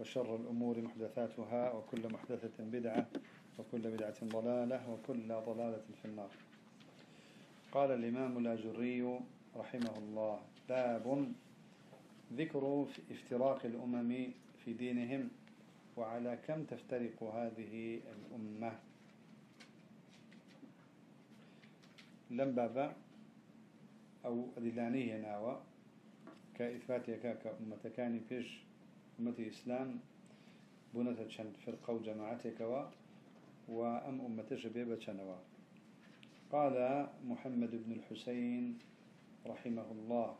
وشر الأمور محدثاتها وكل محدثة بدعة وكل بدعة ضلالة وكل ضلالة في النار. قال الإمام الأجري رحمه الله باب ذكر افتراق الأمم في دينهم وعلى كم تفترق هذه الأمة. لم بابا أو دلانيه ناوى كإثباتك كأمة كان فيش أمة الإسلام بنت شن فرقة وجماعتك و وأم أمة شبيبة شنوا قال محمد بن الحسين رحمه الله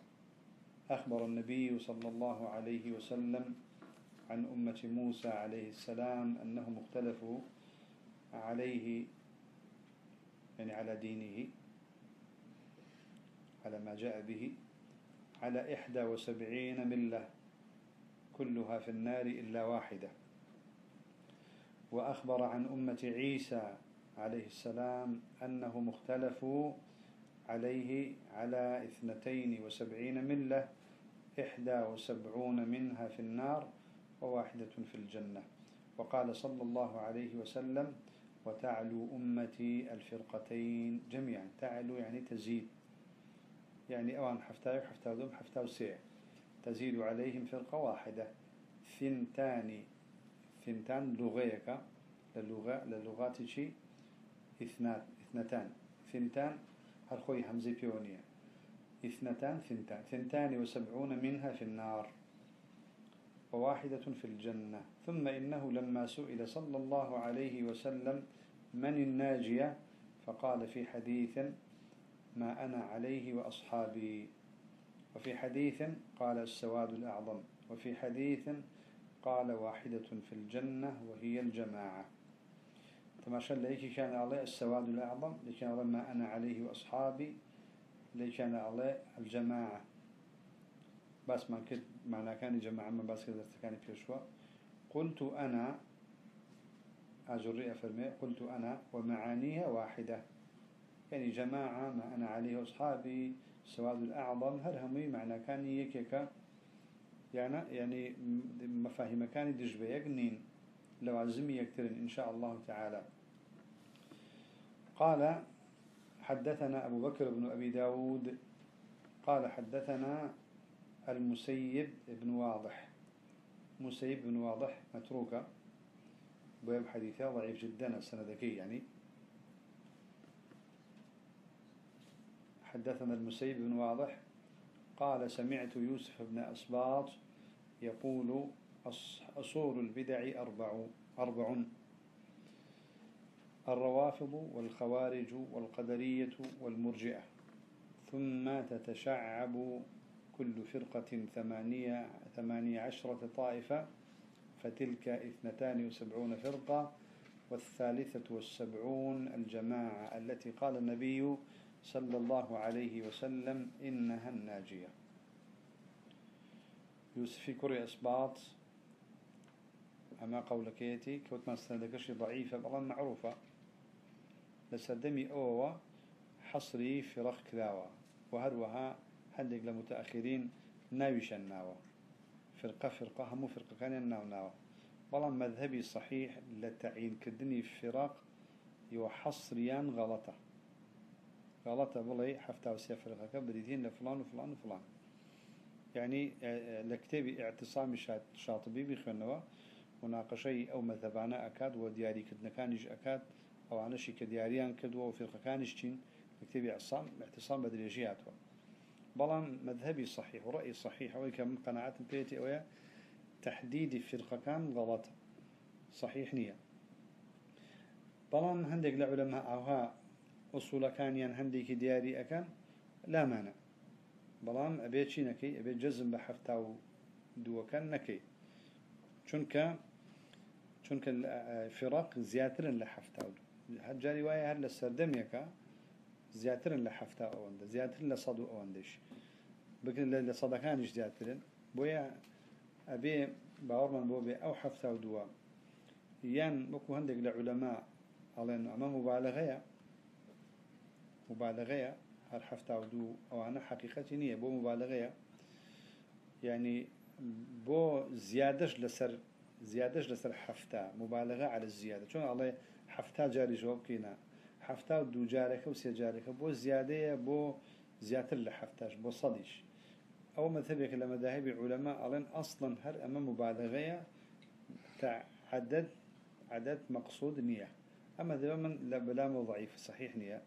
أخبر النبي صلى الله عليه وسلم عن أمة موسى عليه السلام أنهم اختلفوا عليه يعني على دينه على ما جاء به على إحدى وسبعين ملة. كلها في النار إلا واحدة. وأخبر عن أمة عيسى عليه السلام أنهم اختلفوا عليه على اثنتين وسبعين ملة إحدى وسبعون منها في النار وواحدة في الجنة. وقال صلى الله عليه وسلم وتعلو أمتي الفرقتين جميعا. تعلو يعني تزيد. يعني أوان حفتاو حفتاو دوم حفتاو سيع. تزيد عليهم فرقة واحدة ثنتان ثنتان لغيك للغة للغات شي؟ اثنات اثنتان. ثنتان هالخوي همزي بيونية. اثنتان ثنتان. ثنتان وسبعون منها في النار. وواحدة في الجنة. ثم إنه لما سئل صلى الله عليه وسلم من الناجية فقال في حديث ما أنا عليه وأصحابي. وفي حديث قال السواد الأعظم وفي حديث قال واحدة في الجنة وهي الجماعة. تماشى ليك كان عليه السواد الأعظم لكان ما أنا عليه وأصحابي لكان عليه الجماعة. بس ما كنت معنى كان جماعة ما بس كذا كان بيشوا قلت أنا أجري أفرمي قلت أنا ومعانيها واحدة. يعني جماعة ما أنا عليه أصحابي السواد الأعظم هل همي معنى كان يكيك يعني يعني مفاهيم كان دجبه يقنين لو عزمي يكترن إن شاء الله تعالى. قال حدثنا أبو بكر بن أبي داود. قال حدثنا المسيب بن واضح. مسيب بن واضح متروكة. باب حديثه ضعيف جدا السندكي يعني. حدثنا المسيب بن واضح قال سمعت يوسف بن أسباط يقول أصول البدع أربع أربع. الروافض والخوارج والقدرية والمرجئة ثم تتشعب كل فرقة ثمانية, ثمانية عشرة طائفة فتلك اثنتان وسبعون فرقة والثالثة والسبعون الجماعة التي قال النبي صلى الله عليه وسلم إنها الناجية. يوسفي كوري أسباط. أما قولك يتي كوت ما استندكش ضعيفة بلا معروفة. لسدمي أوه حصري فرق كذاوة. وهروها هدق لمتأخرين ناويش الناوة فرقة فرقة همو فرقة كان الناو ناوة. بلا مذهبي صحيح لتعيين كدني فرق يوحصريان غلطة. غلطة بلي حفتا وسيا فرقة بديتين لفلان وفلان وفلان. يعني لكتابي اعتصام شاطبي بخنوا مناقشي أو مذهبانا أكاد ودياري كدنا كانش أكاد أو عنشي كدياريان كدوا وفرقة كانش تين لكتابي اعتصام اعتصام بدريجياتوا بلان مذهبي صحيح ورأي صحيح ويكم قناعات بيتي ويا تحديد فرقة كان غلط. صحيح نية. بلان هندق لعلماء أوها أصول كان ين هنديك دياري أكان لا مانع. بلان أبيت شي نكي أبيت جزم بحفتاو دو كان نكي. چونك چونك الفرق زياتر لحفتا هل جاري وايا هل السردميكا زياتر لحفتا أوند زياتر لصدو أوندش بكن لصدكانش زياتر بويا أبي باورمان بو بي أو حفتا ودوا يان بكو هندق لعلماء على أما مبالغة مبالغة هر حفتا ودو أو أنا حقيقة نية بو مبالغة يعني بو زيادش لسر زيادش لسر حفتا مبالغة على الزيادة شون الله حفتا جاري جواب كينا حفتا ودو جارك وسي جارك بو زيادة بو زيادة لحفتاش بو صديش أو مذهبك لما ذهب علماء ألين أصلا هر أما مبالغة تعدد عدد مقصود نية أما ذا من لا بلا ضعيف صحيح نية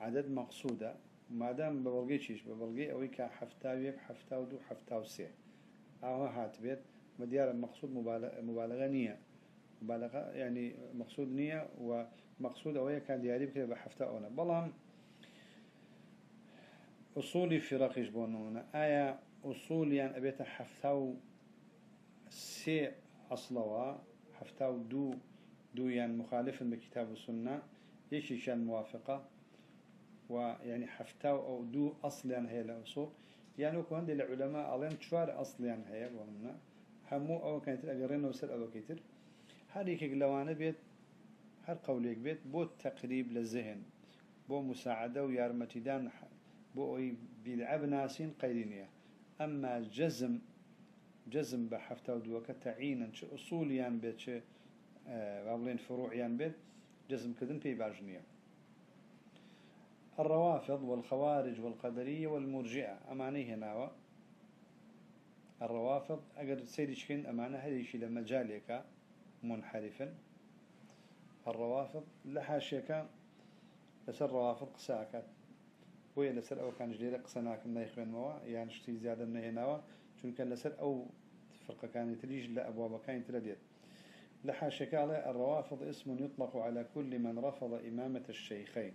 عدد مقصودة ما دام ببلغي شيش ببلغي أوي كحفتا ويك حفتا ودو حفتا وسي أو هات بيت مديار المقصود مبالغة نية مبالغة يعني مقصود نية ومقصود أوي كان دياري بكده بحفتا أونا بلام أصولي في رقيش بونونا آية أصول يعني أبيت حفتاو سي أصلوا حفتاو دو دو يعني مخالفا بكتاب السنة يشي شان موافقة ويعني حفتاو أو دو أصل يعني هي الأصول يعني وكو عند العلماء ألين شوار أصل يعني هي بونونا همو أو كانت أقرين وسر أو كتير هاريك لوانا بيت هر قوليك بيت بو تقريب للذهن بو مساعدة ويارمتدان بو بدعة بناسين قيدينية. أما جزم جزم بحفتا ودوك تعينا شو أصوليان بيت شو بابلين فروعيان بيت جزم كذن بي باجنية الروافض والخوارج والقدرية والمرجئة. أماني هنا الروافض أقدر سيدي شكين أمانة هذه شيء لمجالك منحرفا. الروافض لحاشيك لسر أو كان جديد قصناك من يخوين موا يعني شتي زيادة من هناوا چون كان لسر أو فرقة كان تريج لأبواب ترديت لحاشك على الروافض اسم يطلق على كل من رفض إمامة الشيخين.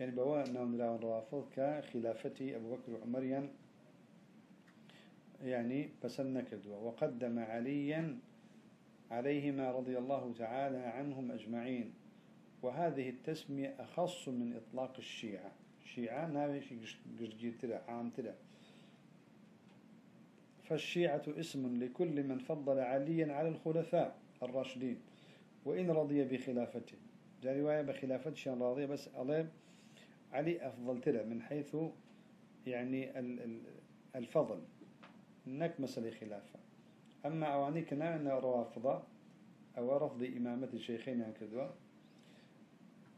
يعني بوا نون راون الروافض كخلافتي أبو بكر وعمر يعني بسن كدوا وقدم عليا عليهما رضي الله تعالى عنهم أجمعين. وهذه التسمية أخص من إطلاق الشيعة. الشيعة ناوي قشجير تلا عام تلا فالشيعة اسم لكل من فضل عليا على الخلفاء الراشدين. وإن رضي بخلافته. جاء رواية بخلافته شان راضية بس علي علي أفضل تلا من حيث يعني الفضل. نك مسألة خلافة. أما أواني كنا أن روافضة أو رفض إمامة الشيخين هكذا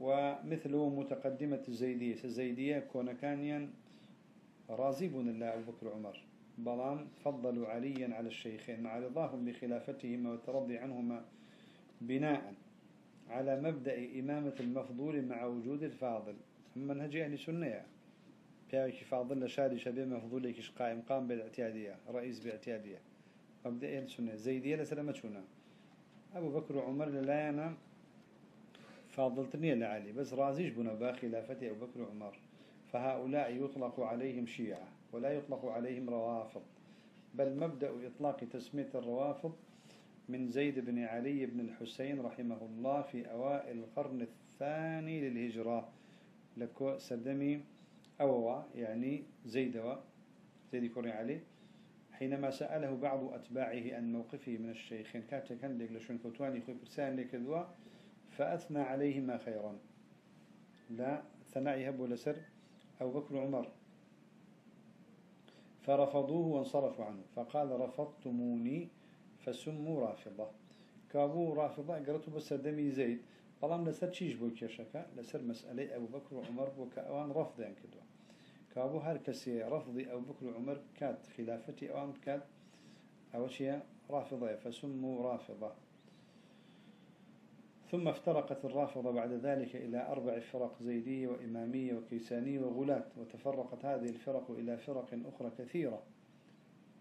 ومثله متقدمة الزيدية. الزيدية كون كانيا رازبون الله أبو بكر عمر بلان فضلوا عليا على الشيخين. مع رضاهم بخلافتهما والترضي عنهما بناء على مبدأ إمامة المفضول مع وجود الفاضل. منهج أهل سنة بيعك فاضل لشادي شبيه مفضولك قائم قام بالاعتيادية رئيس باعتيادية أهل سنة زيدية لسلامتنا أبو بكر وعمر لا ينام فاضلتني لعلي بس رازيش بنا باخلافة أبو بكر وعمر. فهؤلاء يطلق عليهم شيعة ولا يطلق عليهم روافض. بل مبدأ إطلاق تسمية الروافض من زيد بن علي بن الحسين رحمه الله في أوائل القرن الثاني للهجرة. لكو سدمي أووا يعني زيدوا زيد كوري علي. حينما سأله بعض أتباعه عن موقفه من الشيخين كاتا كان لك لشون كوتواني خوي برسان لك فأثنى عليهما خيرا. لا ثناء يهب لسر أو بكر عمر فرفضوه وانصرفوا عنه. فقال رفضتموني فسموا رافضة. كابو رافضة قرأتوا بس دمي زيد. بلام لسر چيش بو كيشكا لسر مسألة أبو بكر وعمر بو كأوان رفض يعني كدوا كابو هر كسي رفضي أبو بكر وعمر كات خلافتي أوان كات أول شيء رافضة فسموا رافضة ثم افترقت الرافضة بعد ذلك إلى أربع فرق زيدية وإمامية وكيسانية وغلاة وتفرقت هذه الفرق إلى فرق أخرى كثيرة.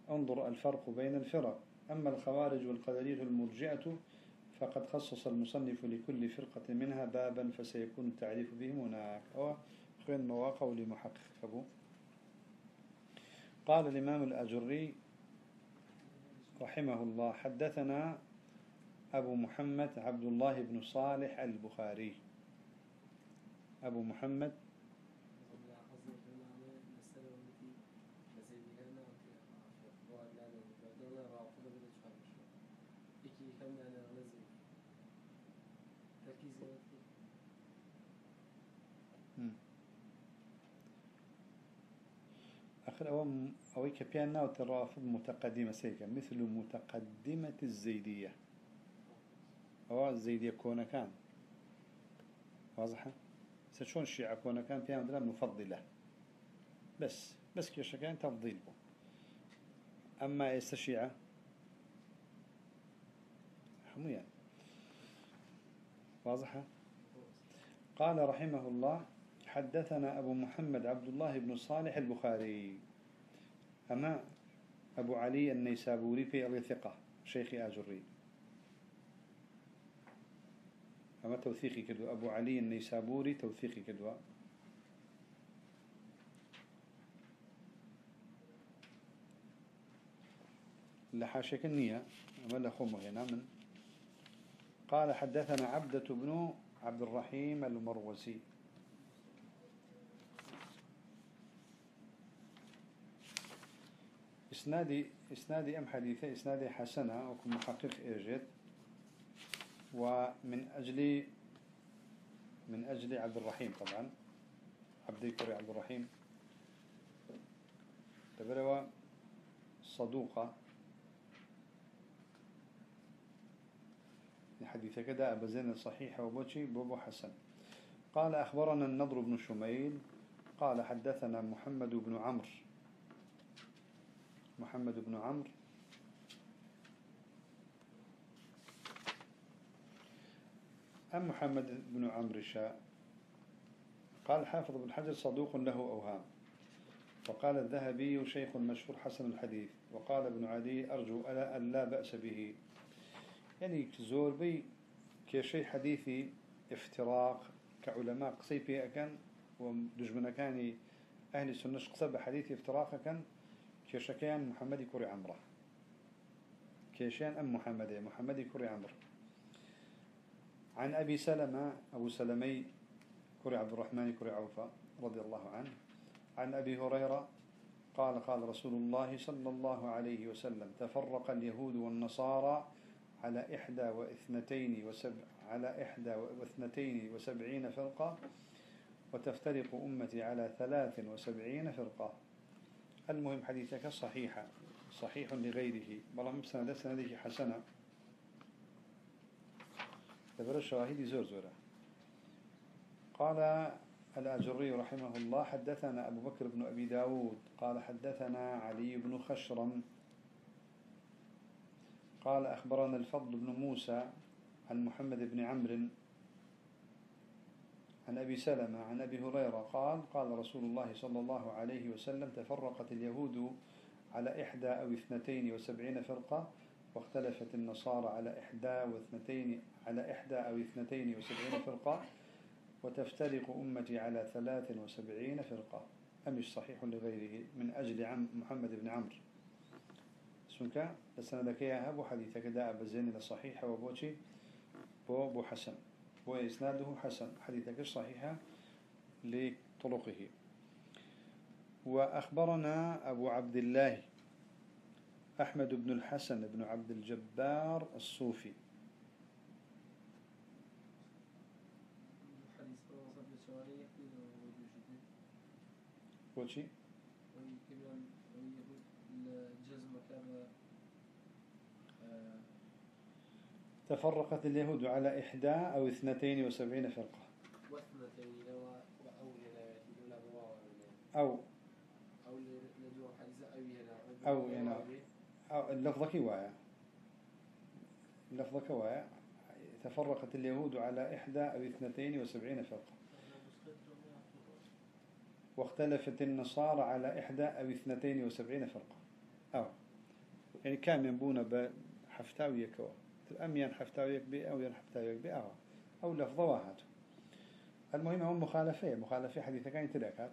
انظر الفرق بين الفرق. أما الخوارج والقدرية المرجئة فقد خصص المصنف لكل فرقة منها بابا فسيكون التعريف بهم هناك. أو خين مواقع لمحقق. أبو. قال الإمام الأجري رحمه الله حدثنا أبو محمد عبد الله بن صالح البخاري. أبو محمد آخر أو أو كبيان ناو ترافض متقدمة سيكا. مثل متقدمة الزيدية. أو الزيدية كون كان. واضحة سشون الشيعة كون كان فيها مثلا مفضلة بس بس كيش كان تفضيل بو. أما الشيعة؟ حمويا واضحة قال رحمه الله حدثنا أبو محمد عبد الله بن صالح البخاري. أما أبو علي النيسابوري في الثقة شيخ آجري أما توثيقي كدو أبو علي النيسابوري توثيقي كدو لحاشك النية أما لخومه هنا من. قال حدثنا عبدة بن عبد الرحيم المروزي. إسنادي إسنادي أم حديثة؟ إسنادي حسنة وكم محقق إيجاد ومن أجل من أجل عبد الرحيم طبعا. عبد كري عبد الرحيم. تبروا صدوقة حديث كده أبزين الصحيح وبوشي بوبو حسن. قال أخبرنا النضر بن شميل. قال حدثنا محمد بن عمرو. محمد بن عمرو. أم محمد بن عمرو شاء؟ قال حافظ بن حجر صدوق له أوهام. وقال الذهبي شيخ مشهور حسن الحديث. وقال ابن عدي أرجو ألا أن لا بأس به. يعني زور بي كشي حديثي افتراق كعلماء قصي فيه أكن ودجمنا كان أهل السنة قصب حديثي افتراق أكن كيشكيان محمد كوري عمرة. كيشان أم محمد محمد كوري عمرة. عن أبي سلمة أبو سلمي كوري عبد الرحمن كوري عوفة رضي الله عنه. عن أبي هريرة قال قال رسول الله صلى الله عليه وسلم تفرق اليهود والنصارى على إحدى واثنتين وسبع على إحدى واثنتين وسبعين فرقة وتفترق أمتي على ثلاث وسبعين فرقة. المهم حديثك صحيحة صحيح لغيره. بلا مبسنة سنده حسنة تبر الشواهد زور زورة قال الأجري رحمه الله حدثنا أبو بكر بن أبي داود. قال حدثنا علي بن خشرم. قال أخبرنا الفضل بن موسى عن محمد بن عمرو عن أبي سلمة عن أبي هريرة قال قال رسول الله صلى الله عليه وسلم تفرقت اليهود على إحدى أو اثنتين وسبعين فرقة واختلفت النصارى على إحدى واثنتين على إحدى أو اثنتين وسبعين فرقة وتفترق أمتي على ثلاث وسبعين فرقة. أمش صحيح لغيره من أجل عم محمد بن عمرو؟ سنك لسنا لك يا أبو حديثك داء بزين لصحيح وبوشي بو حسن. وإسناده حسن. حديثك صحيحة لطرقه وأخبرنا أبو عبد الله أحمد بن الحسن بن عبد الجبار الصوفي. وشي تفرقت اليهود على إحدى أو اثنتين وسبعين فرقة. أو أو. يعني أو اللفظة كوايا اللفظة كوايا تفرقت اليهود على إحدى أو اثنتين وسبعين فرقة. واختلفت النصارى على إحدى أو اثنتين وسبعين فرقة. أو. يعني كان ينبون بحفتاوية كوا أم ينحفتاويك بي أو ينحفتاويك بي أو أو لفظة واحد. المهم هم مخالفة مخالفة حديثة كان يتلاكات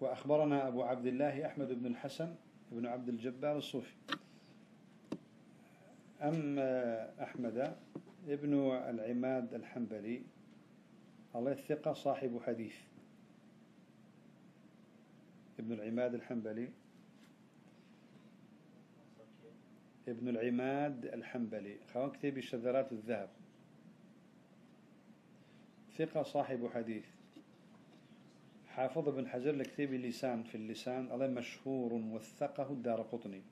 وأخبرنا أبو عبد الله أحمد بن الحسن ابن عبد الجبار الصوفي. أم أحمد ابن العماد الحنبلي الله الثقة صاحب حديث. ابن العماد الحنبلي. ابن العماد الحنبلي خوان كتب شذرات الذهب. ثقة صاحب حديث. حافظ بن حجر لكتاب اللسان في اللسان الله مشهور وثقه الدار قطني.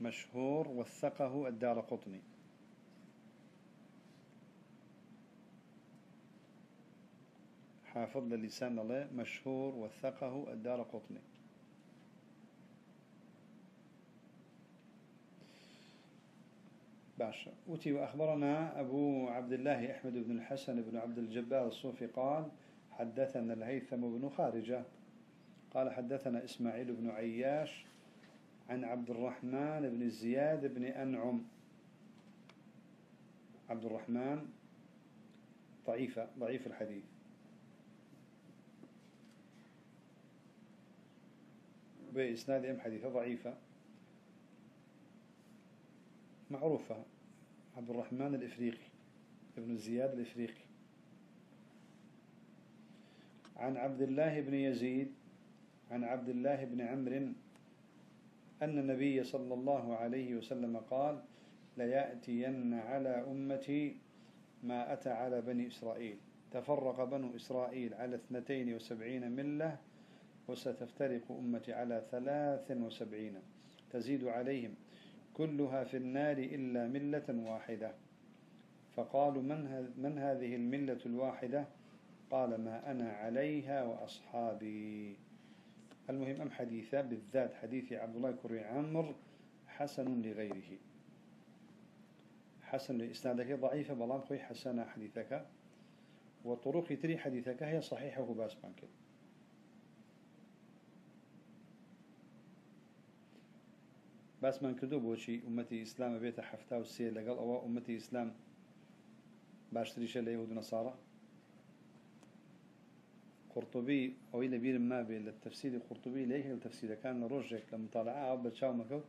مشهور وثقه الدار قطني. حافظ للسان الله مشهور وثقه الدار قطني. باشا أتي وأخبرنا أبو عبد الله أحمد بن الحسن بن عبد الجبار الصوفي قال حدثنا الهيثم بن خارجة. قال حدثنا إسماعيل بن عياش عن عبد الرحمن بن زياد بن أنعم. عبد الرحمن ضعيفة ضعيف الحديث. بإسناد أم حديثة ضعيفة. معروفة. عبد الرحمن الإفريقي ابن زياد الإفريقي. عن عبد الله بن يزيد عن عبد الله بن عمرو أن النبي صلى الله عليه وسلم قال ليأتين على أمتي ما أتى على بني إسرائيل. تفرق بنو إسرائيل على اثنتين وسبعين ملة وستفترق أمتي على ثلاث وسبعين. تزيد عليهم كلها في النار إلا ملة واحدة. فقالوا من, من هذه الملة الواحدة؟ قال ما أنا عليها وأصحابي. المهم أم حديثة؟ بالذات حديث عبد الله كري عمر حسن لغيره. حسن لإسنادك ضعيفة بلام خوي حسن حديثك. وطرق تري حديثك هي صحيحة وباس بانك بس من كدو بوشي أمتي إسلام بيت حفتا والسير لقل أو أمتي إسلام باشتريش اليهود ونصارى قرطبي أو إلى بير ما بين التفسير قرطبي ليه التفسير كان رجك لمطالعة أو بتشاو مكو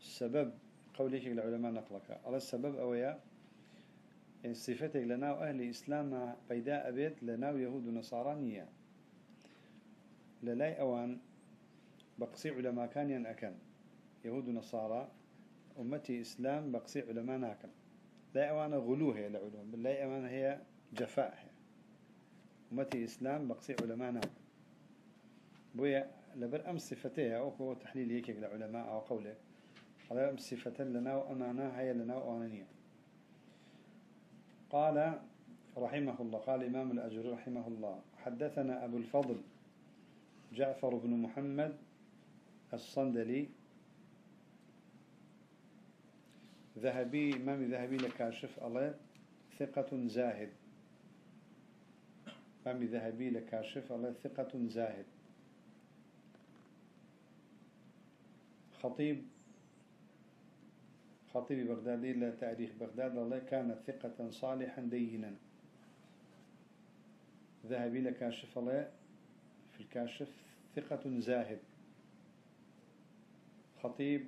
السبب قوليك العلماء نقلك على السبب أويا صفتك لنا أهل إسلام بيداء بيت لنا يهود ونصارانية للاي أوان بقصي علماء كان ينأكن يهود ونصارى أمتي إسلام بقصي علماء ناكن لا أوان غلوه هي العلوم لا أوان هي جفاء هي. أمتي إسلام بقصي علماء بويا لبر أمس صفتها أو تحليل هيك لعلماء أو قولة. على أمس صفة لنا وأمانا هي لنا وأنانية قال رحمه الله قال إمام الأجر رحمه الله حدثنا أبو الفضل جعفر بن محمد الصندلي ذهبي إمام ذهبي لكاشف الله ثقة زاهد. إمام ذهبي لكاشف الله ثقة زاهد. خطيب خطيب بغدادي لتاريخ بغداد الله كان ثقة صالحا دينا. ذهبي لكاشف الله في الكاشف ثقة زاهد. خطيب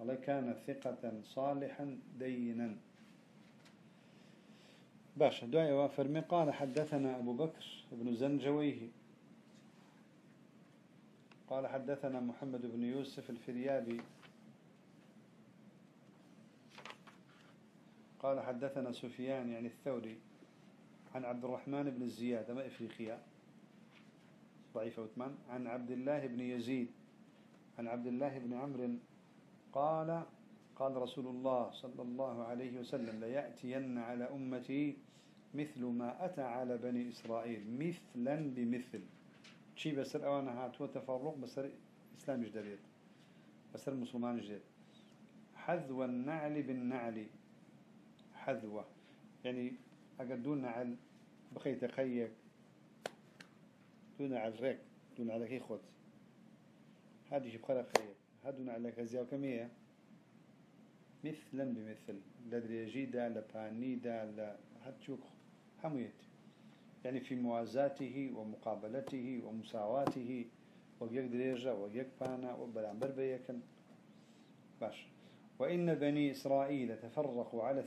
الله كان ثقة صالحا دينا. باشا دعاء وافرمي قال حدثنا أبو بكر بن زنجويه. قال حدثنا محمد بن يوسف الفريابي. قال حدثنا سفيان يعني الثوري عن عبد الرحمن بن الزياد ما إفريقيا. ضعيف عثمان. عن عبد الله بن يزيد. عن عبد الله بن عمرو قال قال رسول الله صلى الله عليه وسلم ليأتين على أمتي مثل ما أتى على بني إسرائيل. مثلا بمثل. شي بسر أوانا هات وتفرق بسر إسلام جديد بسر مسلمان جديد حذو النعل بالنعل. حذوة. يعني أقل دون نعل بخيت خيك دون على ريك دون على كي خد هذه بخلا خيك هدون على كزياو كمية مثلا بمثل لدريجي دا لباني دا لهتشوك حميت يعني في موازاته ومقابلته ومساواته ويك دريجة ويك بانا وبلعنبر بيكن باش. وإن بني إسرائيل تفرقوا على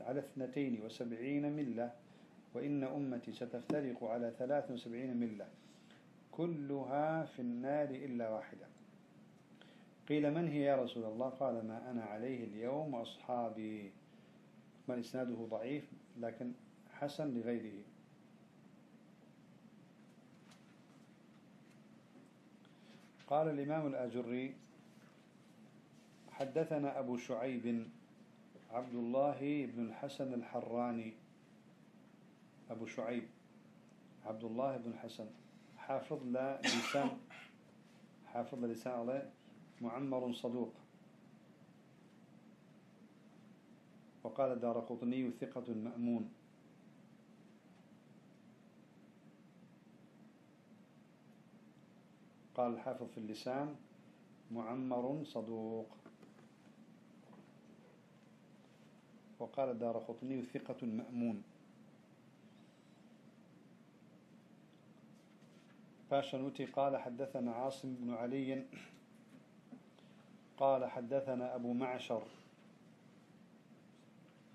على اثنتين وسبعين ملة وإن أمتي ستفترق على ثلاث وسبعين ملة. كلها في النار إلا واحدة. قيل من هي يا رسول الله؟ قال ما أنا عليه اليوم وأصحابي. من إسناده ضعيف لكن حسن لغيره. قال الإمام الأجري حدثنا أبو شعيب عبد الله بن الحسن الحراني. أبو شعيب عبد الله بن الحسن. حافظ لسان حافظ لسان الله. معمر صدوق. وقال دار قطني ثقة مأمون. قال الحافظ في اللسان معمر صدوق. وقال دار قطني ثقة مأمون. فاشنوتي قال حدثنا عاصم بن علي قال حدثنا أبو معشر.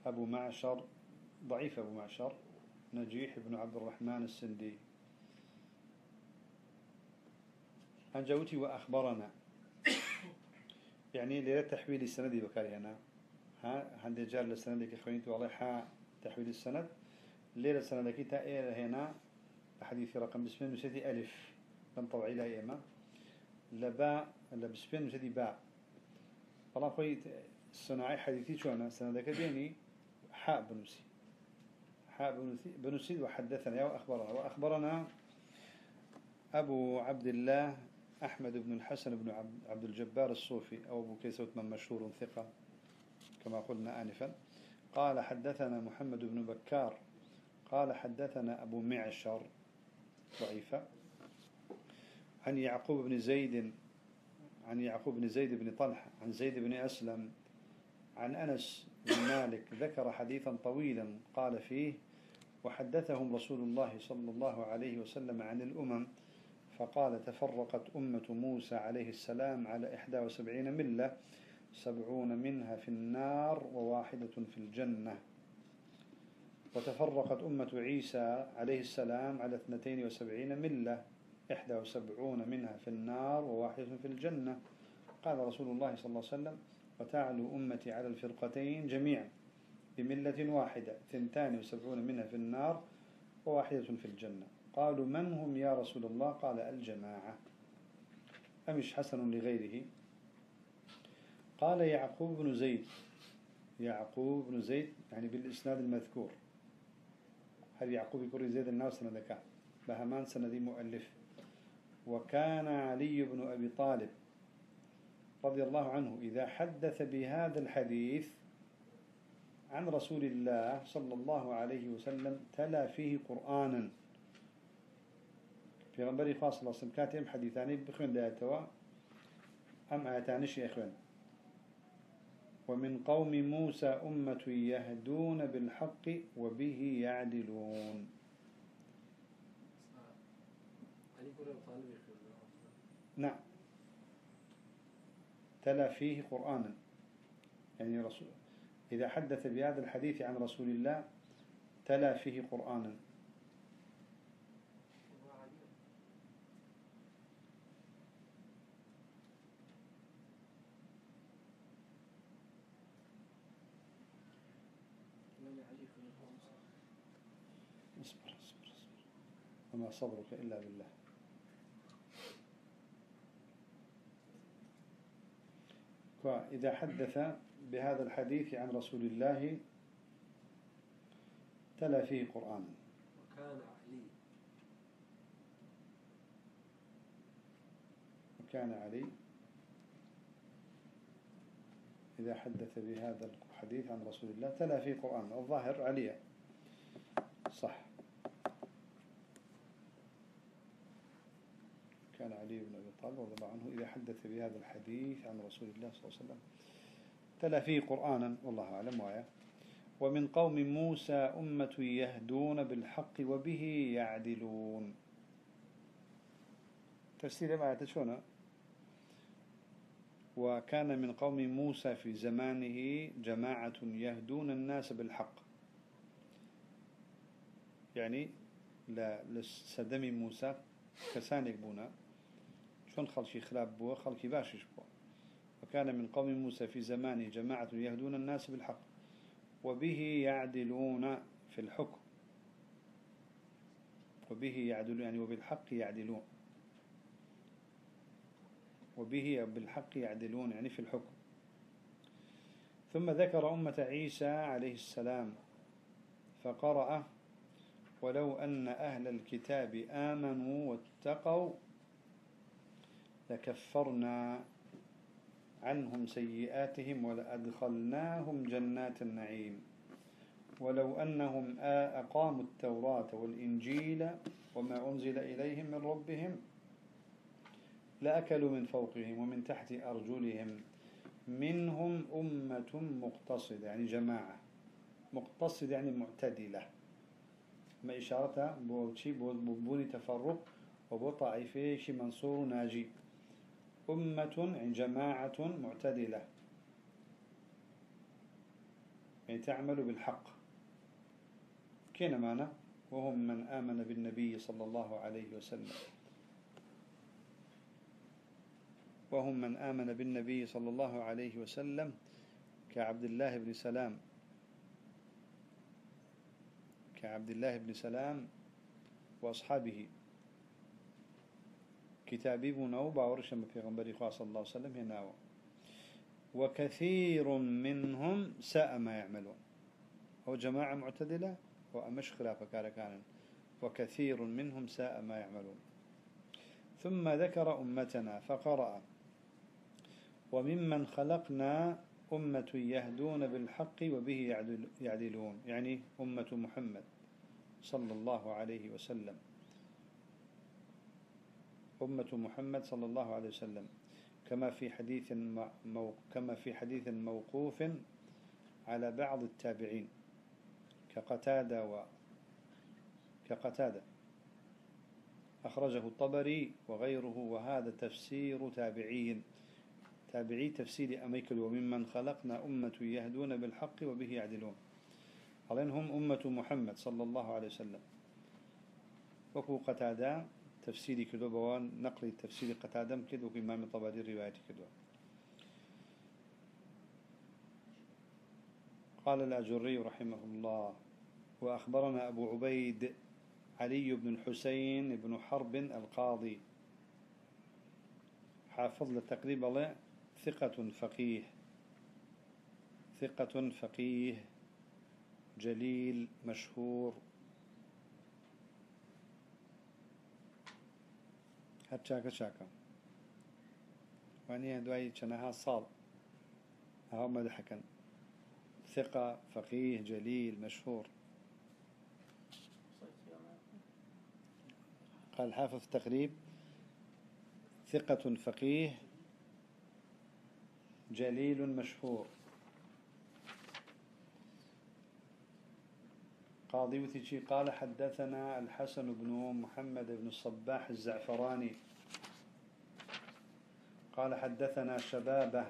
أبو معشر ضعيف أبو معشر نجيح بن عبد الرحمن السندي. عن جوتي وأخبرنا. يعني ليلة تحويل السند بكاري هنا. ها عندي جار للسند كخوينتي والله حا تحويل السند. ليلة السند كي تأير هنا. حديث رقم بسمين مسدي ألف. لم طبعي لا إيما لباء لبسمين مسدي باء والله خوي الصناعي حديثي شو أنا سند كديني حاء بنوسي. حاء بنوسي وحدثنا. وأخبرنا. وأخبرنا أبو عبد الله أحمد بن الحسن بن عبد الجبار الصوفي أو أبو كيسوت من مشهور ثقة كما قلنا آنفا. قال حدثنا محمد بن بكار. قال حدثنا أبو معشر ضعيفة. عن يعقوب بن زيد عن يعقوب بن زيد بن طلحة عن زيد بن أسلم عن أنس بن مالك ذكر حديثا طويلا قال فيه وحدثهم رسول الله صلى الله عليه وسلم عن الأمم فقال تفرقت أمة موسى عليه السلام على إحدى وسبعين ملة سبعون منها في النار وواحدة في الجنة. وتفرقت أمة عيسى عليه السلام على اثنتين وسبعين ملة إحدى وسبعون منها في النار وواحدة في الجنة. قال رسول الله صلى الله عليه وسلم وتعلو أمتي على الفرقتين جميعا بملة واحدة ثنتان وسبعون منها في النار وواحدة في الجنة. قالوا من هم يا رسول الله؟ قال الجماعة. أمش حسن لغيره؟ قال يعقوب بن زيد. يعقوب بن زيد يعني بالإسناد المذكور. هل يعقوب يقول زيد الناس سندك؟ بهمان سندي مؤلف. وكان علي بن أبي طالب رضي الله عنه إذا حدث بهذا الحديث عن رسول الله صلى الله عليه وسلم تلا فيه قرآنا. في غنبري فاصل أصلا كاتم حديثاني بخوين دايتوا أم آتانش يا إخوان ومن قوم موسى أمة يهدون بالحق وبه يعدلون. نعم. تلا فيه قرآنا. يعني رسول إذا حدث بهذا الحديث عن رسول الله تلا فيه قرآنا. اصبر اصبر اصبر. وما صبرك إلا بالله. إذا حدث بهذا الحديث عن رسول الله تلا فيه قرآن. وكان علي. وكان علي. إذا حدث بهذا الحديث عن رسول الله تلا فيه قرآن. الظاهر علي. صح. كان علي بن طالب رضي الله عنه إذا حدث بهذا الحديث عن رسول الله صلى الله عليه وسلم. تلا فيه قرآنا والله أعلم وعيا ومن قوم موسى أمة يهدون بالحق وبه يعدلون. تفسير ما شلونه وكان من قوم موسى في زمانه جماعة يهدون الناس بالحق. يعني لسدم موسى كسان يكبونا. شون خلشي خلاب بوا خلقي باشش بوا وكان من قوم موسى في زمانه جماعة يهدون الناس بالحق وبه يعدلون في الحكم. وبه يعدلون يعني وبالحق يعدلون. وبه بالحق يعدلون يعني في الحكم. ثم ذكر أمة عيسى عليه السلام فقرأ ولو أن أهل الكتاب آمنوا واتقوا لكفرنا عنهم سيئاتهم ولأدخلناهم جنات النعيم. ولو أنهم أقاموا التوراة والإنجيل وما أنزل إليهم من ربهم لأكلوا من فوقهم ومن تحت أرجلهم. منهم أمة مقتصدة يعني جماعة. مقتصد يعني معتدلة. ما إشارتها بوني تفرق وبو منصور ناجي. أمة يعني جماعة معتدلة. يعني تعمل بالحق. كين مانا وهم من آمن بالنبي صلى الله عليه وسلم. وهم من آمن بالنبي صلى الله عليه وسلم كعبد الله بن سلام. كعبد الله بن سلام وأصحابه. كتابي بنو باورشم في غنبري صلى الله عليه وسلم هنا. وكثير منهم ساء ما يعملون. هو جماعة معتدلة وأمش خلافة كان وكثير منهم ساء ما يعملون. ثم ذكر أمتنا فقرأ. وممن خلقنا أمة يهدون بالحق وبه يعدلون. يعني أمة محمد صلى الله عليه وسلم. أمة محمد صلى الله عليه وسلم كما في حديث مو كما في حديث موقوف على بعض التابعين كقتادة و كقتادة. أخرجه الطبري وغيره وهذا تفسير تابعين. تابعي تفسير أميكل وممن خلقنا أمة يهدون بالحق وبه يعدلون. علين هم أمة محمد صلى الله عليه وسلم. وكو قتادة تفسيري كدو بوان نقل تفسير قتادة كدو إمام الطبري رواية كدو قال الأجري رحمه الله وأخبرنا أبو عبيد علي بن الحسين بن حرب القاضي. حافظ للتقريب الله ثقة فقيه. ثقة فقيه جليل مشهور. شاكا شاكا واني دواي شنها صال أهو مدحكا ثقة فقيه جليل مشهور. قال حافظ تقريب ثقة فقيه جليل مشهور. قاضي وثيشي قال حدثنا الحسن بن محمد بن الصباح الزعفراني. قال حدثنا شبابة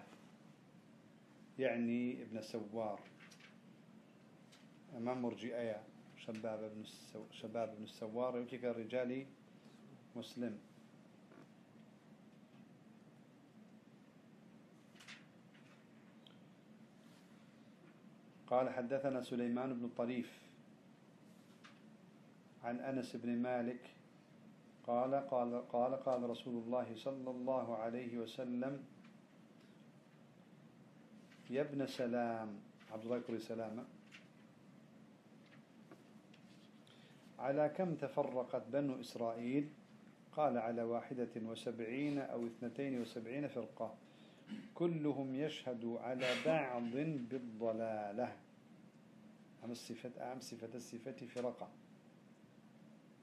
يعني ابن سوار. أمام مرجئية شباب ابن السو... شباب ابن السوار يمكن الرجال مسلم. قال حدثنا سليمان بن طريف. عن أنس بن مالك قال قال قال قال رسول الله صلى الله عليه وسلم يا ابن سلام عبد الله كري سلامة على كم تفرقت بنو إسرائيل؟ قال على واحدة وسبعين أو اثنتين وسبعين فرقة كلهم يشهد على بعض بالضلالة. أم الصفة أم صفة الصفة فرقة؟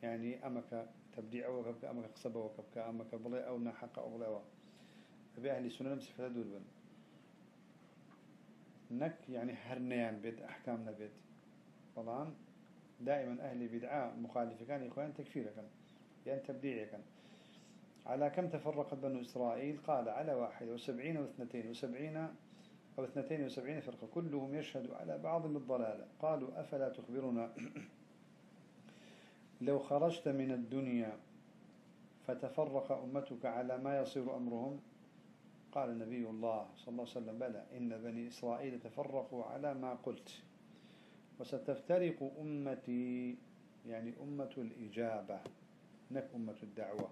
يعني أمك تبديع وكبك أمك قصبة وكبك أمك بلي أو نحق أو بلي أبي أهل السنة صفة دول بن. نك يعني هرنيان بيت أحكامنا بيت. طبعا دائما أهل بدعاء مخالفة كان إخوان تكفير كان يعني تبديع كان. على كم تفرقت بنو إسرائيل؟ قال على واحد وسبعين واثنتين وسبعين أو اثنتين وسبعين فرقة كلهم يشهد على بعض بالضلالة قالوا أفلا تخبرنا لو خرجت من الدنيا فتفرق أمتك على ما يصير أمرهم؟ قال نبي الله صلى الله عليه وسلم بلى إن بني إسرائيل تفرقوا على ما قلت. وستفترق أمتي يعني أمة الإجابة نك أمة الدعوة.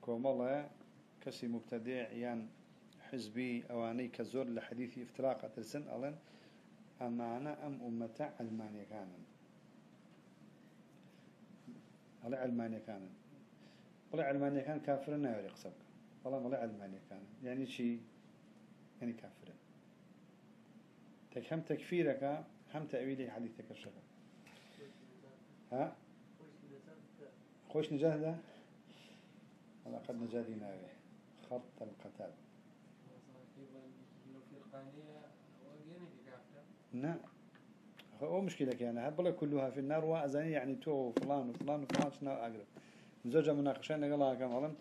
كوم الله كسي مبتدع يعني حزبي أواني كزور لحديث افتراق ترسن ألن أمانة أم أمة علمانية كانن. على علمانية كانن ولا علمانية كان كافرنا يوري قصبك والله ولا علمانية كان. يعني شيء يعني كافر تك هم تكفيرك هم تأويلي حديثك الشغل ها؟ خوش نجاه ده؟ قد نجادي ناوي خط القتال. نعم هو مشكلة يعني. هبلا كلها في النار وأزاني يعني تو فلان وفلان وفلان شنو أقرب؟ زوجة مناقشة نقولها كم علم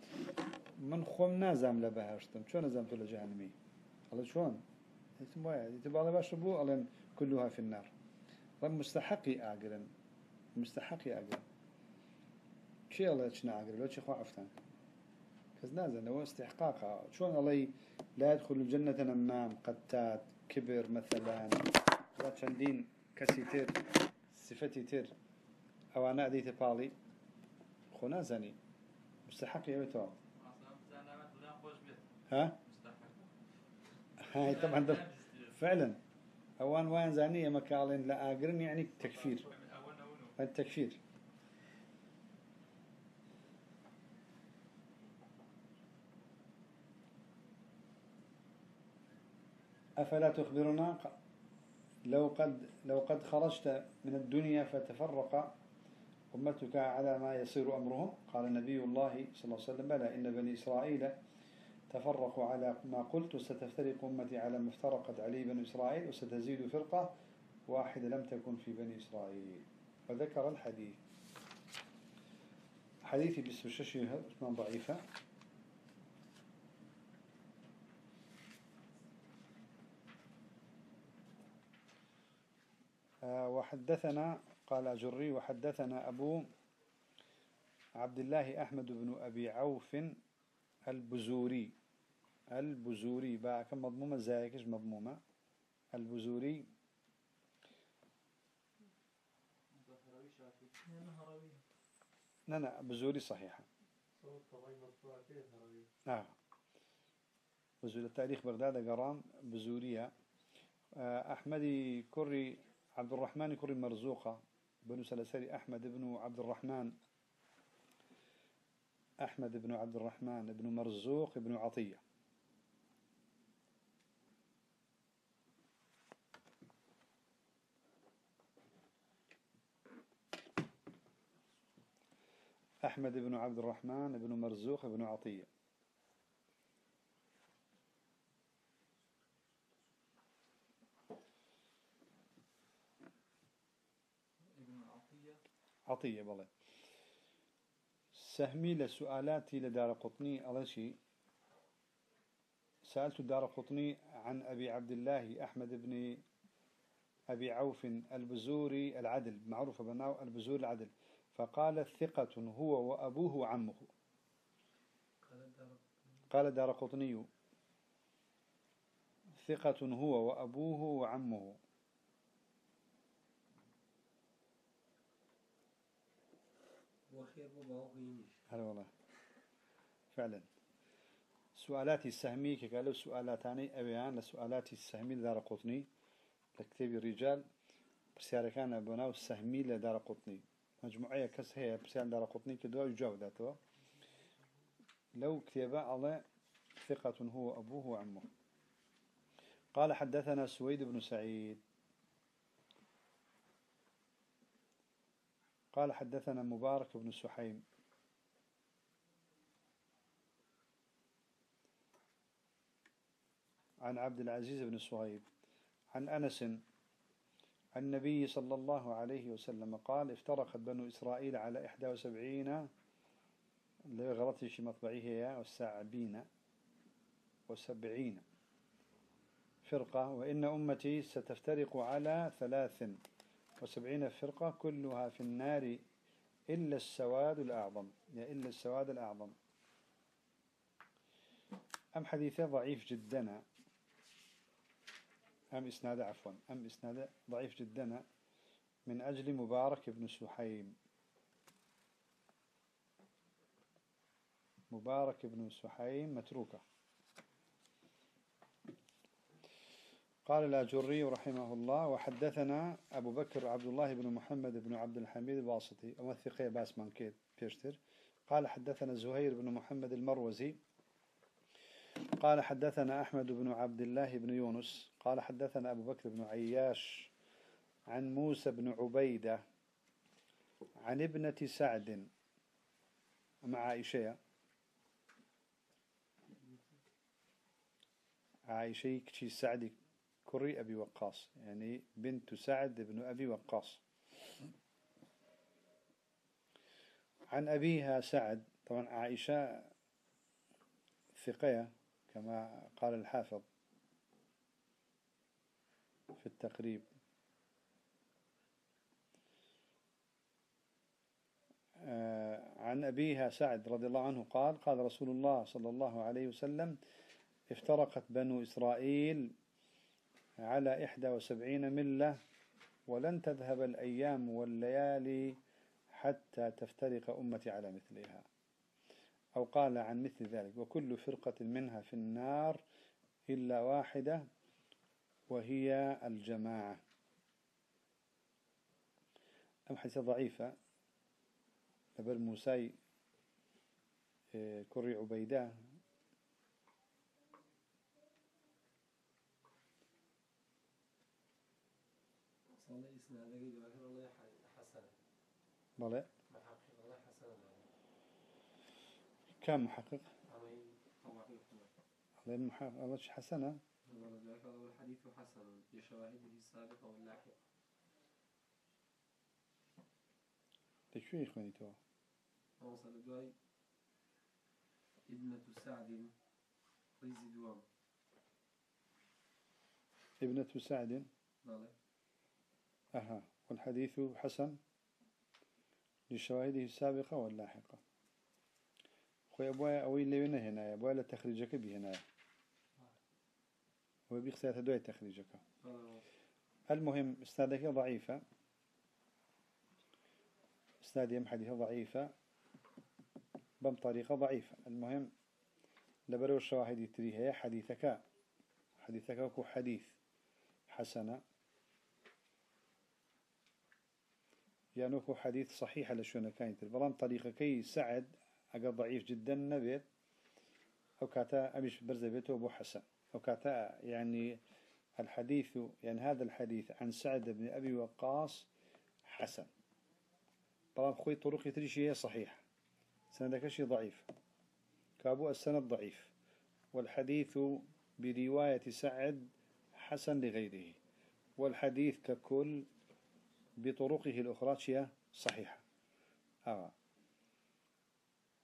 من خوم نازم لبهشتم شو نزمت لجهنمي على شلون؟ اسم واحد تبغى باش بو؟ على كلها في النار. رب مستحقي أقرن مستحقي أقرن شيء الله شنا أقرن لو شيء خوافتان كز نازل هو استحقاق. شلون الله لا يدخل الجنة نمام قتات كبر مثلا لا كسيتر صفتي تر أو أنا أديت بالي خو نازني مستحق يبتوع ها؟ هاي طبعا فعلا. أوان وين زانية مكالين لا أقرن يعني تكفير التكفير أفلا تخبرنا لو قد لو قد خرجت من الدنيا فتفرق أمتك على ما يصير أمرهم. قال نبي الله صلى الله عليه وسلم بلى إن بني إسرائيل تفرقوا على ما قلت وستفترق أمتي على ما افترقت عليه بني إسرائيل وستزيد فرقة واحدة لم تكن في بني إسرائيل. وذكر الحديث. حديثي الششي اسمه ضعيفة. وحدثنا قال جري وحدثنا أبو عبد الله أحمد بن أبي عوف البزوري. البزوري كم مضمومة زايكش مضمومة. البزوري. لا لا بزوري صحيحة. آه. بزوري التاريخ بغداد قرام بزورية. آه، أحمدي كري عبد الرحمن كري مرزوقة بن سلسلي أحمد بن عبد الرحمن أحمد بن عبد الرحمن بن مرزوق بن عطية. أحمد بن عبد الرحمن بن مرزوق بن عطية. عطية بالله سهمي لسؤالاتي لدار قطني. على شيء سألت دار قطني عن أبي عبد الله أحمد بن أبي عوف البزوري العدل. معروف بناو البزوري العدل. فقال ثقة هو وأبوه وعمه. قال دار قطني ثقة هو وأبوه وعمه. هلا والله. فعلا. سؤالاتي السهمي قالوا سؤالاتاني أبيان لسؤالاتي السهمي لدار قطني. لكتاب الرجال برسالة كان بناو السهمي لدار قطني. مجموعية كس هي برسالة دار قطني كدوا يجاوب ذاته لو كتابة على ثقة هو أبوه وعمه. قال حدثنا سويد بن سعيد. قال حدثنا مبارك بن سحيم. عن عبد العزيز بن صهيب. عن أنس. عن النبي صلى الله عليه وسلم قال افترقت بنو إسرائيل على 71 اللي غلطي شي مطبعي هي والساعبين وسبعين فرقة وإن أمتي ستفترق على ثلاث. وسبعين فرقة كلها في النار إلا السواد الأعظم يا إلا السواد الأعظم. أم حديثة ضعيف جدا. أم إسناد عفوا أم إسناد ضعيف جدا من أجل مبارك بن سحيم. مبارك بن سحيم متروكة. قال الأجري رحمه الله وحدثنا أبو بكر عبد الله بن محمد بن عبد الحميد الواسطي ومثقية بأس مانكيت بيشتر. قال حدثنا زهير بن محمد المروزي. قال حدثنا أحمد بن عبد الله بن يونس. قال حدثنا أبو بكر بن عياش عن موسى بن عبيدة عن ابنة سعد مع عائشة. عائشة كشي سعد كري أبي وقاص يعني بنت سعد بن أبي وقاص. عن أبيها سعد طبعا عائشة ثقية كما قال الحافظ في التقريب. آه، عن أبيها سعد رضي الله عنه قال قال رسول الله صلى الله عليه وسلم افترقت بنو إسرائيل على إحدى وسبعين ملة ولن تذهب الأيام والليالي حتى تفترق أمتي على مثلها. أو قال عن مثل ذلك وكل فرقة منها في النار إلا واحدة وهي الجماعة. أم حديثة ضعيفة. لبل موسى آه، كري عبيدة صلى إسناد قيد وكان الله حسن بلى. كم محقق. الله محقق الله حسنة. ذلك هذا الحديث حسن لشواهده السابقة واللاحقة شو يخواني تو وصل دواي ابنة سعد. ريز دوام ابنة سعد ضالي أها. والحديث حسن. لشواهده السابقة واللاحقة. خوي أبويا أوي اللي هنا هنا أبويا لتخريجك به هنا هو بيخسر دواي تخريجك المهم أستاذك ضعيفة. يم حديثة ضعيفة. بم طريقة ضعيفة. المهم لبرو الشواهد يتريها هي حديثك. حديثك وكو حديث حسنة. يعني وكو حديث صحيح لشونا كانت البلان طريقة كي سعد أقل ضعيف جدا نبيت أو كاتا أبيش برزة بيته أبو حسن. أو كاتا يعني الحديث يعني هذا الحديث عن سعد بن أبي وقاص حسن. طبعا خوي طرق يتريشي هي صحيح. سندك شيء ضعيف. كابو السند ضعيف. والحديث برواية سعد حسن لغيره. والحديث ككل بطرقه الأخرى شيء صحيحة آه.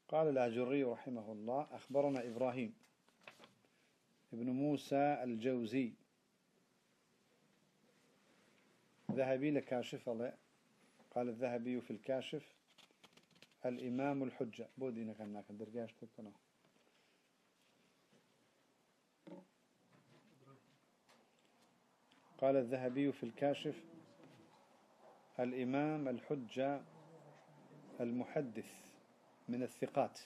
قال الأجري رحمه الله أخبرنا إبراهيم ابن موسى الجوزي. ذهبي لكاشف الله. قال الذهبي في الكاشف الإمام الحجة. بودينا كان ناك درجاش تكنا قال الذهبي في الكاشف الإمام الحجة المحدث من الثقات.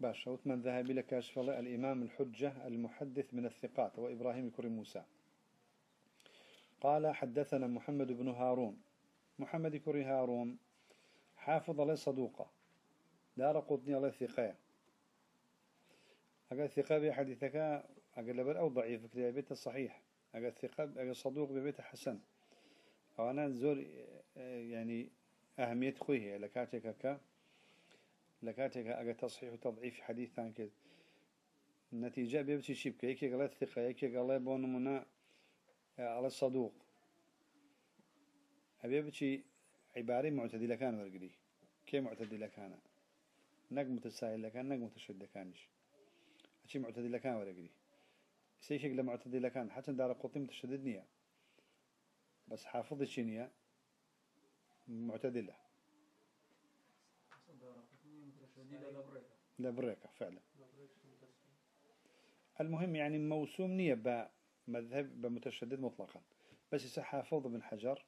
باشا وثمان ذهبي الله الإمام الحجة المحدث من الثقات وإبراهيم كريم موسى. قال حدثنا محمد بن هارون. محمد كري هارون حافظ عليه صدوقة دار قطني عليه ثقة. أقل ثقة بحديثك أقل لبر أو ضعيف بيت الصحيح أقل ثقة أقل صدوق ببيت حسن. أو أنا زور يعني أهمية خويه. لكاتك لكاتك أجا تصحيح وتضعيف حديث ثان كده النتيجة بيبتي شبكة. يكي قال الثقة يكي قال بون منا. على الصدوق. أبي بتشي عبارة معتدلة كان ورقلي كي معتدلة كان؟ نق متسائل كان نق متشدد كانش أشي معتدلة كان ورقلي سي شكل معتدلة كان. حتى دار قطي متشدد نية. بس حافظ الشنية معتدلة. لا بريكة فعلا. المهم يعني موسوم نية بمذهب بمتشدد مطلقا. بس حافظ بن حجر.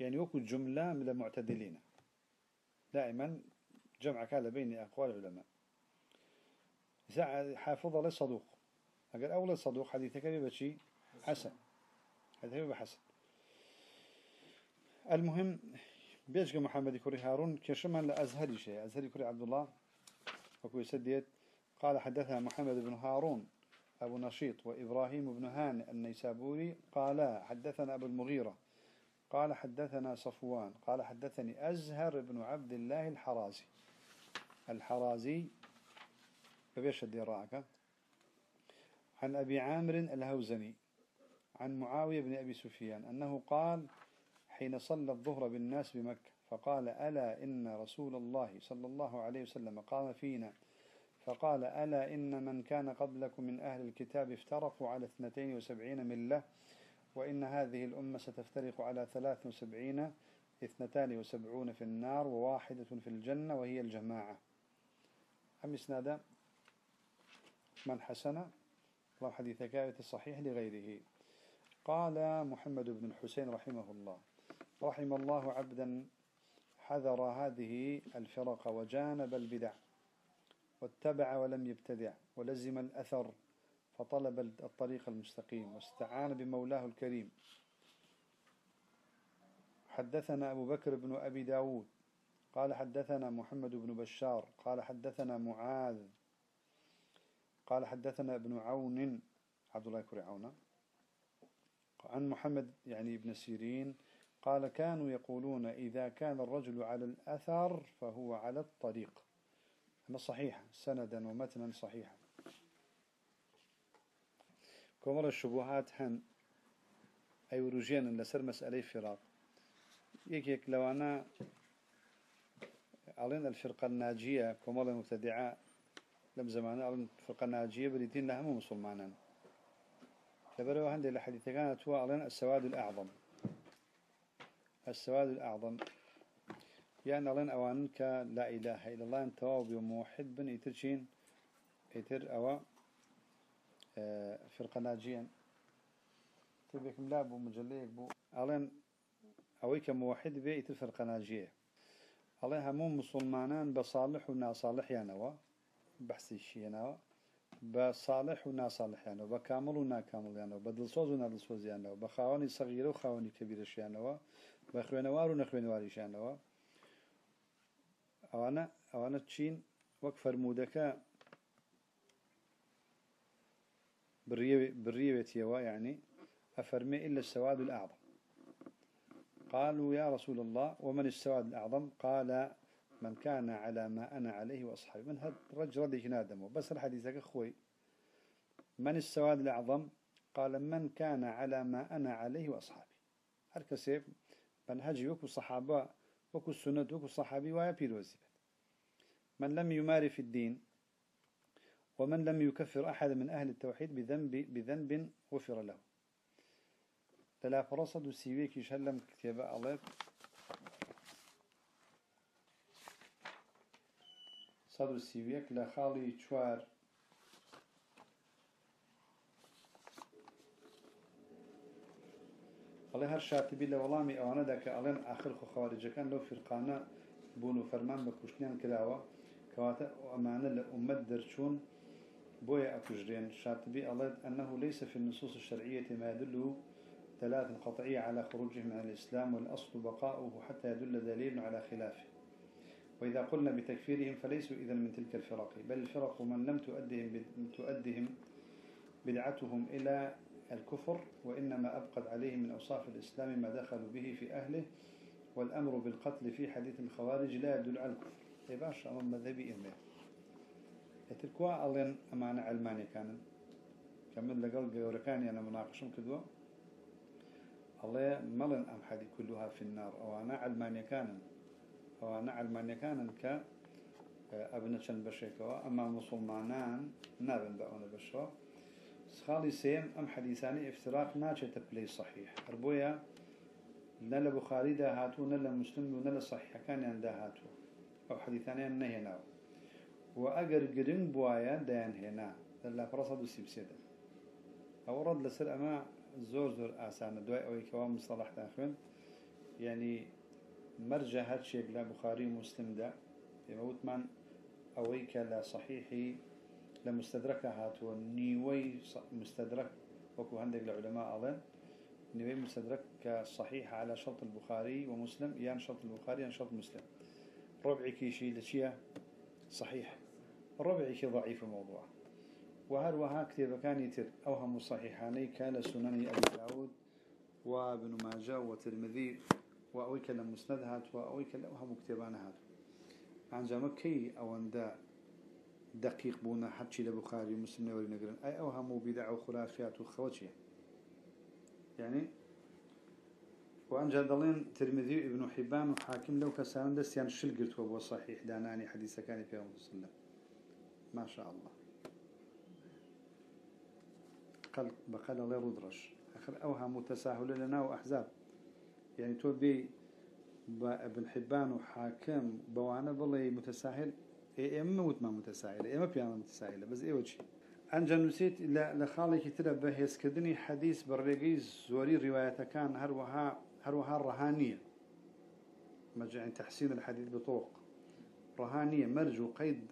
يعني وكل جملة من المعتدلين. دائما جمع كان بين أقوال العلماء. حافظ للصدوق أقول أول صدوق حديثك بشي حسن. حديثك حسن. المهم بيجي محمد كوري هارون كشمان لأزهري شيء. أزهري كوري عبد الله. وكوي سديت قال حدثها محمد بن هارون. أبو نشيط وإبراهيم بن هانئ النيسابوري قال حدثنا أبو المغيرة. قال حدثنا صفوان. قال حدثني أزهر بن عبد الله الحرازي. الحرازي فبيش الدراعك عن أبي عامر الهوزني عن معاوية بن أبي سفيان أنه قال حين صلى الظهر بالناس بمكة فقال ألا إن رسول الله صلى الله عليه وسلم قام فينا؟ فقال ألا إن من كان قبلكم من أهل الكتاب افترقوا على 72 ملة وإن هذه الأمة ستفترق على 73 اثنتان وسبعون في النار وواحدة في الجنة وهي الجماعة. أم إسنادا؟ من حسن؟ الله حديث كاية الصحيح لغيره. قال محمد بن الحسين رحمه الله رحم الله عبدا حذر هذه الفرق وجانب البدع. واتبع ولم يبتدع ولزم الأثر فطلب الطريق المستقيم واستعان بمولاه الكريم. حدثنا أبو بكر بن أبي داود قال حدثنا محمد بن بشار قال حدثنا معاذ قال حدثنا ابن عون. عبد الله كري عون عن محمد يعني ابن سيرين قال كانوا يقولون إذا كان الرجل على الأثر فهو على الطريق. أنا صحيح سندا ومتنا صحيحا كمال الشبهات هن أي ورجين لسر مسألة فراق. يك يك لو أنا علينا الفرقة الناجية كمال المبتدعاء لم زمان علينا الفرقة الناجية بريدين لها مو مسلمانا. لبروا عندي الحديث كانت هو علينا السواد الأعظم. السواد الأعظم يعني علينا أوانك لا إله إلا الله أنت وموحد بن يترشين يتر أوا فرقة ناجيا تبيك ملاب ومجليك بو. ألين أويك موحد بيت الفرقة ناجية. ألين همون مسلمانان بصالح وناصالح يانوا بحث الشيء يانوا بصالح وناصالح يانوا بكامل وناكامل يانوا بدلصوز ونادلصوز يانوا بخاوني صغيرة وخاوني كبيرة يانوا بخوينوار ونخوينواري يانوا أوانا أوانا تشين وكفر مودكا بالريبة يوا يعني أفرمي إلا السواد الأعظم. قالوا يا رسول الله ومن السواد الأعظم؟ قال من كان على ما أنا عليه وأصحابي. من هذا الرجل ردي نادمه بس الحديث أخوي. من السواد الأعظم؟ قال من كان على ما أنا عليه وأصحابي. هركسيب منهجي وكو صحابة وكو السنة وكو صحابي ويا بيروزي. من لم يماري في الدين ومن لم يكفر أحد من أهل التوحيد بذنب, بذنب غفر له. تلا فرصد سيويك يشلم كتاب الله صدر سيويك لخالي شوار. الله هر شاتبي لولامي أوانا داك ألين آخر خو خوارج كان لو فرقانا بونو فرمان بكشنيان كلاوة كواتا وأمانة لأمد درشون بويا أكجرين. الشاطبي الله أنه ليس في النصوص الشرعية ما يدل ثلاث قطعية على خروجه من الإسلام والأصل بقاؤه حتى يدل دليل على خلافه. وإذا قلنا بتكفيرهم فليسوا إذا من تلك الفرق بل الفرق من لم تؤدهم, تؤدهم بدعتهم إلى الكفر وإنما أبقت عليهم من أوصاف الإسلام ما دخلوا به في أهله والأمر بالقتل في حديث الخوارج لا يدل على الكفر. اي باش أما مذهبي امه يتركوا ألين أمانة علماني كان. كمل لقل جوركاني أنا مناقشهم كدوا الله ملن أم حدي كلها في النار. أو أنا علماني كان. أو أنا علماني كان ك أبن شن بشيكوا. أما مسلمانان نابن بأونا بشوا. خالي سيم أم حديثاني افتراق ناچه تبلي صحيح. أربويا نلا بخاري دا هاتو نلا مسلم ونلا صحيح. كان عنده هاتو. أو حديثاني نهينا وأجر قرن بوايا دان هنا. لا فرصة سيبسيدا أو رد لسر أما زور زور آسان. دواء أو كوام مصطلح تاخن يعني مرجع لا بخاري مسلم دا. يموت من اويك لا صحيحي. لمستدرك هاتو. نيوي مستدرك. وكو عندك العلماء أظن. نيوي مستدرك صحيح على شرط البخاري ومسلم. يان شرط البخاري يان شرط مسلم. ربعي كيشي لشيا صحيح. ربعي كي ضعيف الموضوع. وهل وها كتاب كان يتر أوهم الصحيحاني كان سنن أبي داود وابن ماجه وترمذي وأويك لمسند هات وأويك لأوهم كتابان هات. عن جمكي أو أندا دقيق بونا حتى لبخاري ومسلم نقرن. أي أوهم بدع وخرافات وخواتيه يعني وأنجا دلين ترمذي ابن حبان وحاكم لو كسان دس يعني شل قلت هو صحيح؟ داناني حديث كان في يوم وسلم. ما شاء الله. قال بقال الله رودرش آخر أوهم متساهل لنا وأحزاب. يعني تو بي ابن حبان وحاكم بوانا بالله متساهل. إيه إما وتما متسائلة إما بيانا متسائلة بس إيه وجه أنجا نسيت لخالي كتير بهيس كدني حديث برقيز زوري رواية كان هروها هروها الرهانية مجع تحسين الحديث بطرق. رهانية مرجو قيد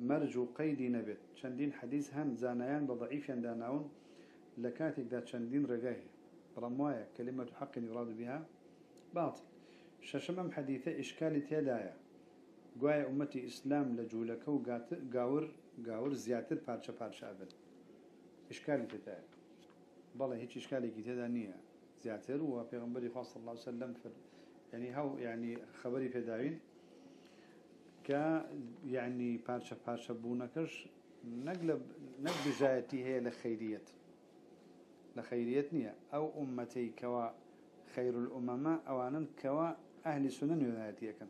مرجو قيد نبت. شندين حديث هن زانيان بضعيف ينداناون لكاتك ذات شندين رقاه رموايا كلمة حق يراد بها باطل. ششمم حديثة إشكال تيدايا. قوايا أمتي إسلام لجولك وقاور قاور زياتر بارشا بارشا أبد. إشكالي تتاعي بالله هيك إشكالي كتادا نية زياتر وبيغنبري صلى الله عليه وسلم في يعني هاو يعني خبري في داين ك يعني بارشا بارشا بونكش نقلب نقلب جايتي هي لخيرية لخيرية نية أو أمتي كوا خير الأمم أوانا كوا أهل سنن يناتي كان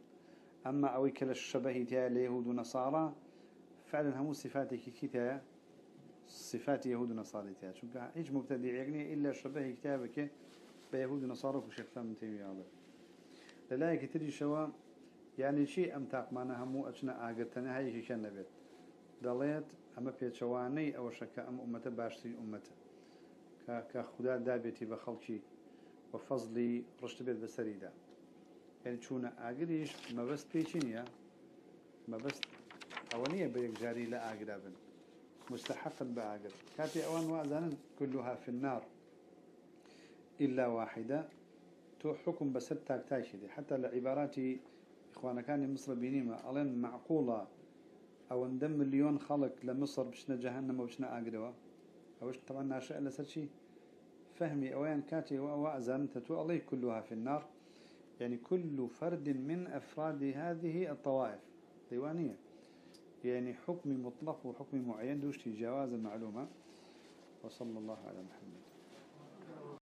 أما أوي كلا الشبه تيا ليهود ونصارى فعلا هم صفاتك كتايا صفات يهود ونصارى تيا شو إيش مبتدع يعني إلا شبه كتابك بيهود ونصارى وشيخ من تيمية هذا للايك تري شوا يعني شيء أم معنا همو أجنا آقرتنا هاي كان نبيت. دليت أما بيت شواني أو شكا أم أمته باشتري أمته. كخدا دابتي بخلشي وفضلي رشت بيت بسريدا يعني شونا آقريش ما بس بيشينيا ما بس أولية بيك جاري لا آقرابن مستحقا بآقر كاتي أوان وأذانا كلها في النار. إلا واحدة. تو حكم بس تاك تايشدي حتى لعباراتي إخوانا كان مصر بينيما ألين معقولة. أو اندم مليون خلق لمصر بشنا جهنم وبشنا آقروا أوش طبعا ناشئ لسر فهمي أوان كاتي وأذان تتو الله كلها في النار. يعني كل فرد من أفراد هذه الطوائف. ديوانية. يعني حكم مطلق وحكم معين دوش جواز المعلومة وصلى الله على محمد.